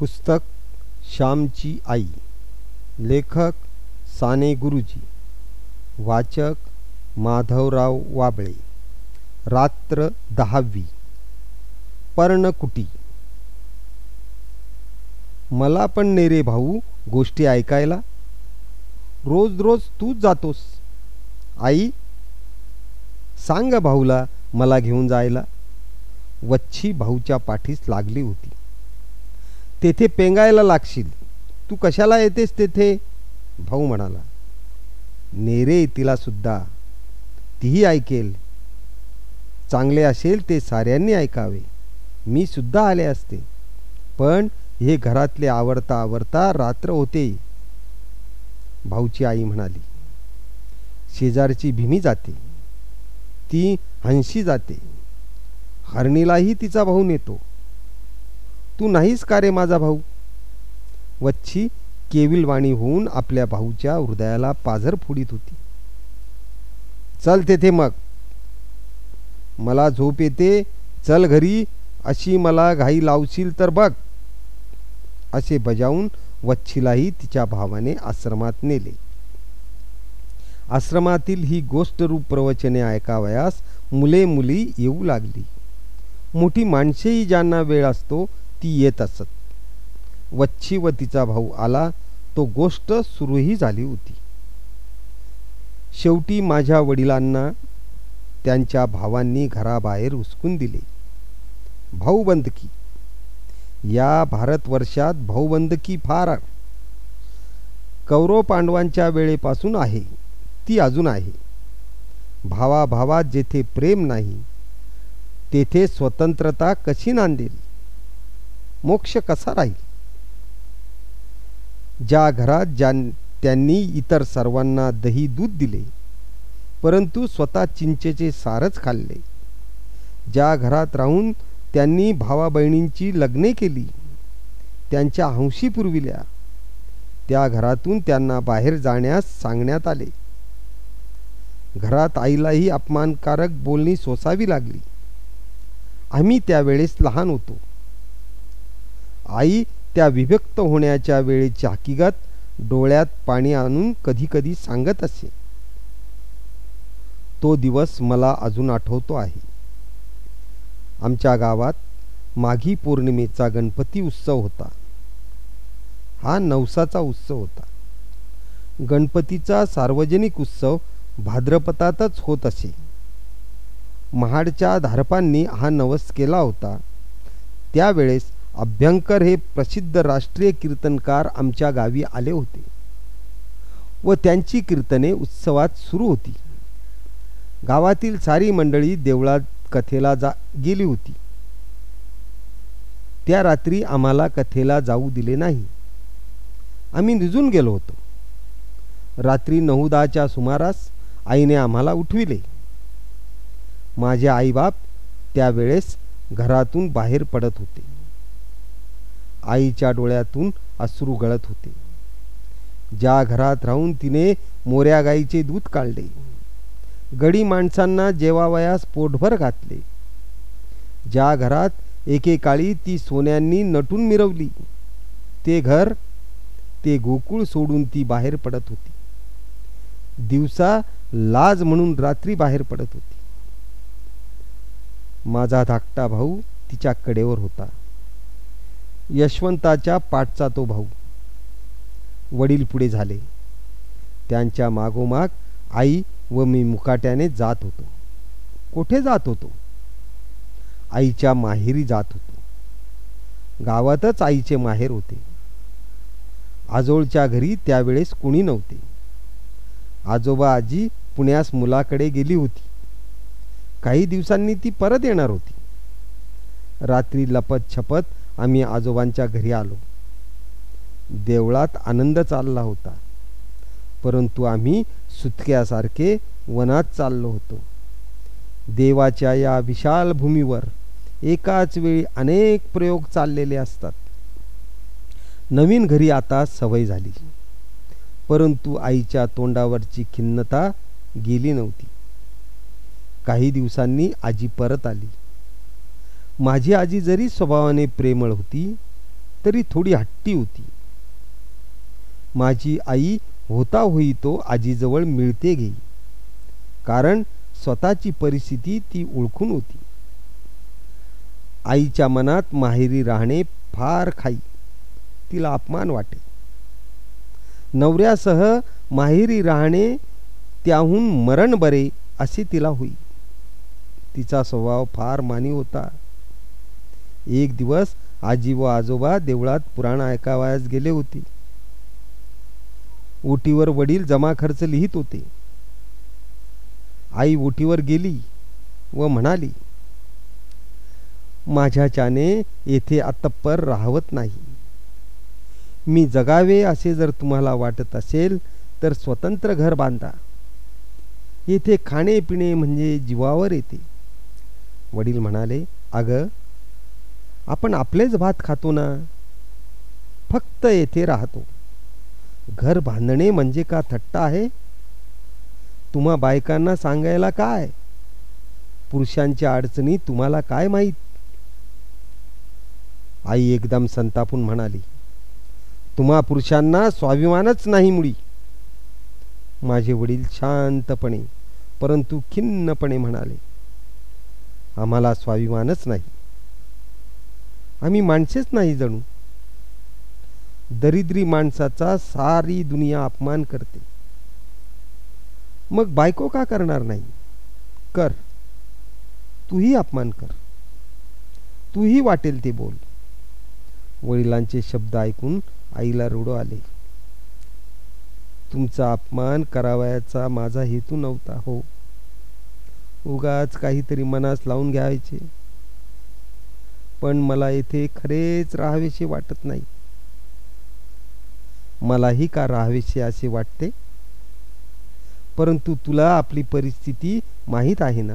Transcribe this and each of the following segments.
पुस्तक श्यामची आई लेखक साने गुरुजी वाचक माधवराव वाबळे रात्र दहावी पर्णकुटी. मला पण नेरे भाऊ गोष्टी ऐकायला. रोज रोज तूच जातोस. आई सांग भाऊला मला घेऊन जायला. वच्छी भाऊच्या पाठीस लागली होती. तेथे पेंगायला लागशील. तू कशाला येतेस तेथे? भाऊ म्हणाला. नेरे तिला सुद्धा. तीही ऐकेल. चांगले असेल ते साऱ्यांनी ऐकावे. मी सुद्धा आले असते. पण हे घरातले आवरता आवरता रात्र होते. भाऊची आई म्हणाली शेजारची भीमी जाते. ती हंशी जाते. हरणीलाही तिचा भाऊ नेतो. तू नाहीस का रे माझा भाऊ? वच्छी केविलवाणी होऊन आपल्या भाऊच्या हृदयाला पाझर फोडीत होती. चल तेथे मग. मला झोप येते. चल घरी. अशी मला घाई लावशील तर बघ. असे बजावून वच्छीलाही तिच्या भावाने आश्रमात नेले. आश्रमातील ही गोष्टरूप प्रवचने ऐकावयास मुले मुली येऊ लागली. मोठी माणसेही ज्यांना वेळ असतो ती येत असत. वच्छी व तिचा भाऊ आला तो गोष्ट सुरूही झाली होती. शेवटी माझ्या वडिलांना त्यांच्या भावांनी घराबाहेर उचकून दिले. भाऊबंदकी. या भारतवर्षात भाऊबंदकी फार कौरव पांडवांच्या वेळेपासून आहे. ती अजून आहे. भावाभावात जेथे प्रेम नाही तेथे स्वतंत्रता कशी नांदेल? मोक्ष कसा राहील? ज्या घरात ज्या त्यांनी इतर सर्वांना दही दूध दिले परंतु स्वतः चिंचेचे सारच खाल्ले. ज्या घरात राहून त्यांनी भावा बहिणींची लग्ने केली त्यांच्या हंशी पुरविल्या त्या घरातून त्यांना बाहेर जाण्यास सांगण्यात आले. घरात आईलाही अपमानकारक बोलणी सोसावी लागली. आम्ही त्यावेळेस लहान होतो. आई त्या विभक्त होण्याच्या वेळेची हकीकत डोळ्यात पाणी आणून कधी कधी सांगत असे. तो दिवस मला अजून आठवतो आहे. आमच्या गावात माघी पौर्णिमेचा गणपती उत्सव होता. हा नवसाचा उत्सव होता. गणपतीचा सार्वजनिक उत्सव भाद्रपदातच होत असे. महाडच्या धारपांनी हा नवस केला होता. त्यावेळेस अभ्यंकर हे प्रसिद्ध राष्ट्रीय कीर्तनकार आमच्या गावी आले होते व त्यांची कीर्तने उत्सवात सुरू होती. गावातील सारी मंडळी देवळात कथेला जा गेली होती. त्या रात्री आम्हाला कथेला जाऊ दिले नाही. आम्ही निजून गेलो होतो. रात्री नऊदाच्या सुमारास आईने आम्हाला उठविले. माझे आईबाप त्यावेळेस घरातून बाहेर पडत होते. आईच्या डोळ्यातून अश्रू गळत होते. ज्या घरात राहून तिने मोऱ्या गाईचे दूध काढले. गडी माणसांना जेवावयास पोटभर घातले. ज्या घरात एकेकाळी ती सोन्यांनी नटून मिरवली. ते घर ते गोकुळ सोडून ती बाहेर पडत होती. दिवसा लाज म्हणून रात्री बाहेर पडत होती. माझा धाकटा भाऊ तिच्या कडेवर होता. यशवंताच्या पाठचा तो भाऊ. वडील पुढे झाले. त्यांच्या मागोमाग आई व मी मुकाट्याने जात होतो. कोठे जात होतो? आईच्या माहेरी जात होतो. गावातच आईचे माहेर होते. आजोळच्या घरी त्यावेळेस कुणी नव्हते. आजोबा आजी पुण्यास मुलाकडे गेली होती. काही दिवसांनी ती परत येणार होती. रात्री लपत छपत आम्ही आजोबांच्या घरी आलो. देवळात आनंद चालला होता. परंतु आम्ही सुतक्यासारखे वनात चाललो होतो. देवाच्या या विशाल भूमीवर एकाच वेळी अनेक प्रयोग चाललेले असतात. नवीन घरी आता सवय झाली. परंतु आईच्या तोंडावरची खिन्नता गेली नव्हती. काही दिवसांनी आजी परत आली. माझी आजी जरी स्वभावाने प्रेमळ होती तरी थोडी हट्टी होती. माझी आई होता होई तो आजीजवळ मिळते घेई कारण स्वतःची परिस्थिती ती ओळखून होती. आईच्या मनात माहेरी राहणे फार खाई तिला अपमान वाटे. नवऱ्यासह माहेरी राहणे त्याहून मरण बरे असे तिला होई. तिचा स्वभाव फार मानी होता. एक दिवस आजी व आजोबा देवळात पुराण ऐकावयास गेले होते. ओटीवर वडील जमा खर्च लिहित होते. आई ओटीवर गेली व म्हणाली माझ्याच्याने येथे आत्तप्पर राहवत नाही. मी जगावे असे जर तुम्हाला वाटत असेल तर स्वतंत्र घर बांधा. येथे खाणे पिणे म्हणजे जीवावर येते. वडील म्हणाले अग आपण आपलेच भात खातो ना? फक्त येथे राहतो. घर बांधणे म्हणजे का थट्टा आहे? तुम्हा बायकांना सांगायला काय? पुरुषांच्या अडचणी तुम्हाला काय माहीत? आई एकदम संतापून म्हणाली तुम्हा पुरुषांना स्वाभिमानच नाही मुळी माझे वडील शांतपणे परंतु खिन्नपणे म्हणाले आम्हाला स्वाभिमानच नाही. आम्ही माणसेच नाही जणू. दरिद्री माणसाचा सारी दुनिया अपमान करते. मग बायको का करणार नाही? कर. तूही अपमान कर. तूही वाटेल ते बोल. वडिलांचे शब्द ऐकून आईला रुडो आले. तुमचा अपमान करावयाचा माझा हेतू नव्हता हो. उगाच काहीतरी मनास लावून घ्यायचे. पण मला येथे खरेच राहावेसे वाटत नाही. मलाही का राहावेसे असे वाटते? परंतु तुला आपली परिस्थिती माहीत आहे ना?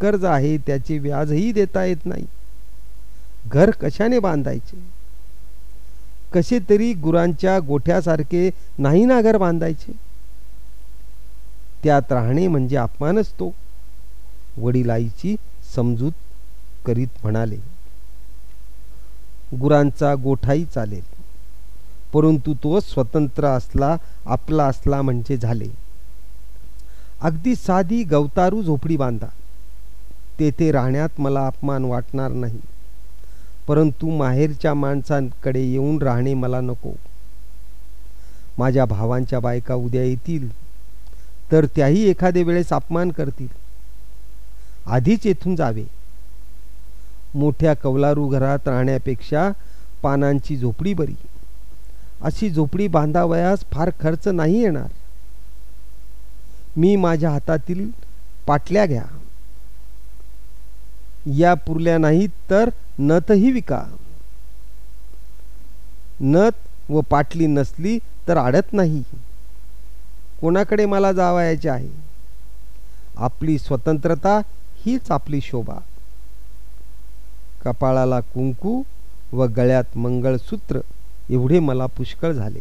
कर्ज आहे त्याचे व्याजही देता येत नाही. घर कशाने बांधायचे? कसे तरी गुरांच्या गोठ्यासारखे नाही ना घर बांधायचे? त्यात राहणे म्हणजे अपमानच तो वडिलाईची समजूत करीत म्हणाले गुरांचा गोठाही चालेल परंतु तो स्वतंत्र असला आपला असला म्हणजे झाले. अगदी साधी गवतारू झोपडी बांधा. तेथे राहण्यात मला अपमान वाटणार नाही परंतु माहेरच्या माणसांकडे येऊन राहणे मला नको. माझ्या भावांच्या बायका उद्या येतील तर त्याही एखाद्या वेळेस अपमान करतील. आधीच येथून जावे. मोठ्या कौलारू घरात राहण्यापेक्षा पानांची झोपडी बरी. अशी झोपडी बांधावयास फार खर्च नाही येणार. मी माझ्या हातातील पाटल्या घ्या. या पुरल्या नाहीत तर नतही विका. नत व पाटली नसली तर आडत नाही. कोणाकडे मला जावायचे आहे? आपली स्वतंत्रता हीच आपली शोभा. कपाळाला कुंकू व गळ्यात मंगळसूत्र एवढे मला पुष्कळ झाले.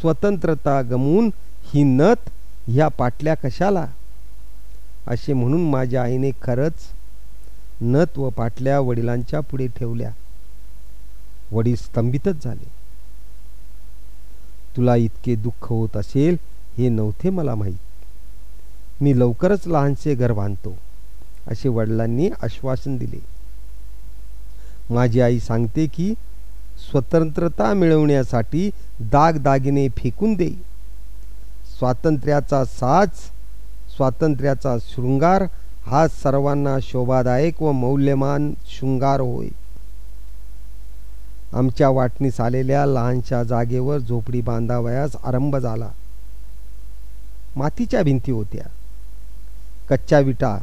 स्वतंत्रता गमवून ही नथ ह्या पाटल्या कशाला? असे म्हणून माझ्या आईने खरंच नथ व पाटल्या वडिलांच्या पुढे ठेवल्या. वडील स्तंभितच झाले. तुला इतके दुःख होत असेल हे नव्हते मला माहीत. मी लवकरच लहानसे घर बांधतो असे वडिलांनी आश्वासन दिले. माझी आई सांगते की स्वतंत्रता मिळवण्यासाठी दागदागिने फेकून दे. स्वातंत्र्याचा साज स्वातंत्र्याचा शृंगार हा सर्वांना शोभादायक व मौल्यमान शृंगार होय. आमच्या वाटणीस आलेल्या लहानशा जागेवर झोपडी बांधावयास आरंभ झाला. मातीच्या भिंती होत्या. कच्च्या विटा.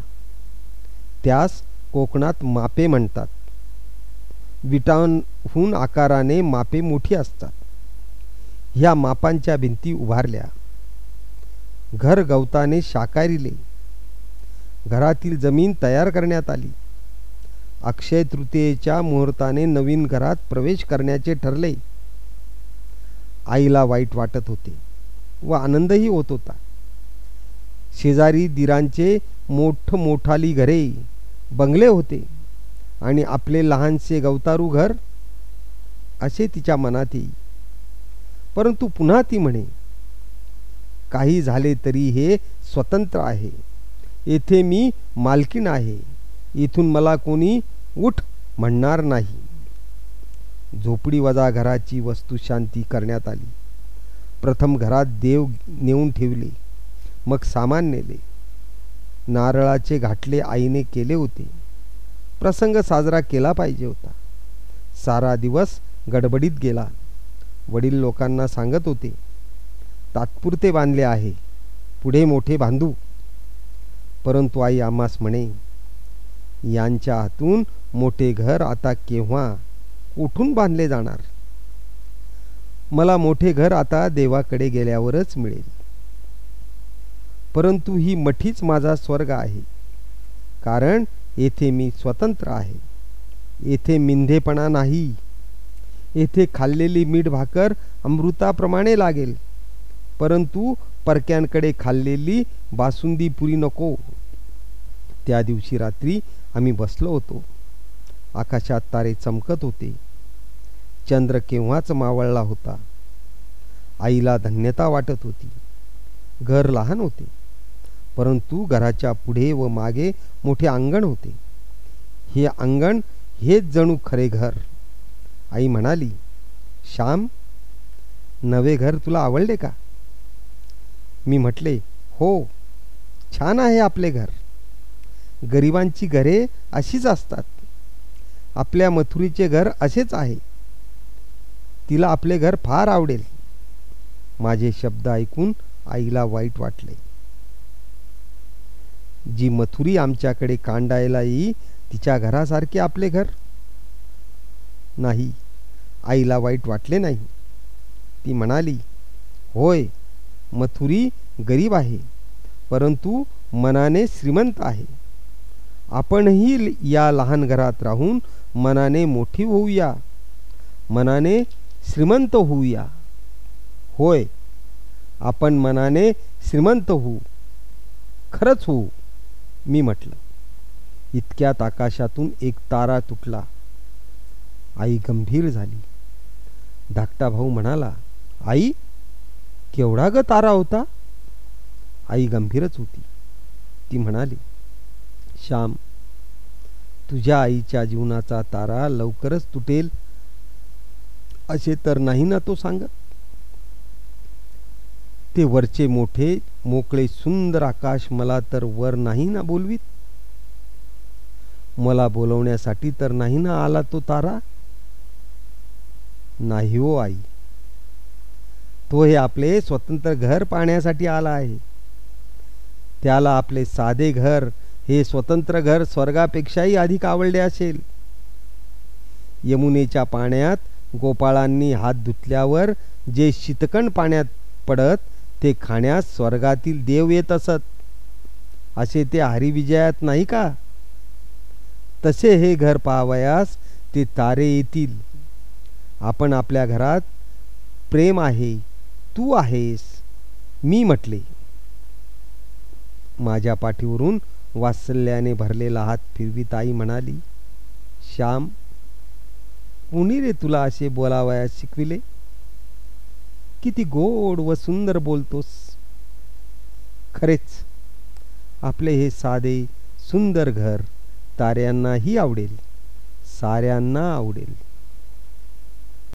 त्यास कोकणात मापे म्हणतात. विटांहून आकाराने मापे मोठी असतात. ह्या मापांच्या भिंती उभारल्या. घर गवताने शाकारिले घरातील जमीन तयार करण्यात आली. अक्षय तृतीयेच्या मुहूर्ताने नवीन घरात प्रवेश करण्याचे ठरले. आईला वाईट वाटत होते व आनंदही होत होता. शेजारी दिरांचे मोठमोठाली घरे बंगले होते. आणि आपले लहानसे गवतारू घर असे तिच्या मनात येई. परंतु पुन्हा ती म्हणे काही झाले तरी हे स्वतंत्र आहे. येथे मी मालकीण आहे. इथून मला कोणी उठ म्हणणार नाही. झोपडी वजा घराची वस्तुशांती करण्यात आली. प्रथम घरात देव नेऊन ठेवले मग सामान नेले. नारळाचे घाटले आईने केले होते. प्रसंग साजरा केला पाहिजे होता. सारा दिवस गडबडीत गेला. वडील लोकांना सांगत होते तात्पुरते बांधले आहे. पुढे मोठे बांधू. परंतु आई आम्हास म्हणे यांच्या हातून मोठे घर आता केव्हा उठून बांधले जाणार? मला मोठे घर आता देवाकडे गेल्यावरच मिळेल. परंतु ही मठीच माझा स्वर्ग आहे. कारण येथे मी स्वतंत्र आहे. येथे मिंधेपणा नाही. येथे खाल्लेली मीठ भाकर अमृताप्रमाणे लागेल. परंतु परक्यांकडे खाल्लेली बासुंदी पुरी नको. त्या दिवशी रात्री आम्ही बसलो होतो. आकाशात तारे चमकत होते. चंद्र केव्हाच मावळला होता. आईला धन्यता वाटत होती. घर लहान होते. परंतु घराच्या पुढे व मागे मोठे अंगण होते. हे अंगण हेच जणू खरे घर. आई म्हणाली श्याम नवे घर तुला आवडले का? मी म्हटले हो छान आहे आपले घर. गरिबांची घरे अशीच असतात. आपल्या मथुरीचे घर असेच आहे. तिला आपले घर फार आवडेल. माझे शब्द ऐकून आईला वाईट वाटले. जी मथुरी आमच्याकडे कांडायला येई तिच्या घरासारखे आपले घर? नाही. आईला वाईट वाटले नाही. ती म्हणाली होय मथुरी गरीब आहे परंतु मनाने श्रीमंत आहे. आपणही या लहान घरात राहून मनाने मोठी होऊया. मनाने श्रीमंत होऊया. होय आपण मनाने श्रीमंत होऊ. खरंच होऊ. मी म्हटलं इतक्यात आकाशातून एक तारा तुटला. आई गंभीर झाली. धाकटा भाऊ म्हणाला आई केवढा ग तारा होता? आई गंभीरच होती. ती म्हणाली श्याम तुझ्या आईच्या जीवनाचा तारा लवकरच तुटेल असे तर नाही ना तो सांगत. ते वरचे मोठे मोकळे सुंदर आकाश मला तर वर नाही ना बोलवीत? मला बोलवण्यासाठी तर नाही ना आला तो तारा? नाही हो आई. तो हे आपले स्वतंत्र घर पाहण्यासाठी आला आहे. त्याला आपले साधे घर हे स्वतंत्र घर स्वर्गापेक्षाही अधिक आवडले असेल. यमुनेच्या पाण्यात गोपाळांनी हात धुतल्यावर जे शीतकण पाण्यात पडत ते खाण्यास स्वर्गातील देव येत असत. असे ते हरिविजयात नाही का? तसे हे घर पाहावयास ते तारे येतील. आपण आपल्या घरात प्रेम आहे तू आहेस मी म्हटले. माझ्या पाठीवरून वात्सल्याने भरलेला हात फिरवीत आई म्हणाली श्याम कुणी रे तुला असे बोलावयास शिकविले? किती गोड व सुंदर बोलतोस. खरेच आपले हे साधे सुंदर घर ताऱ्यांनाही आवडेल साऱ्यांना आवडेल.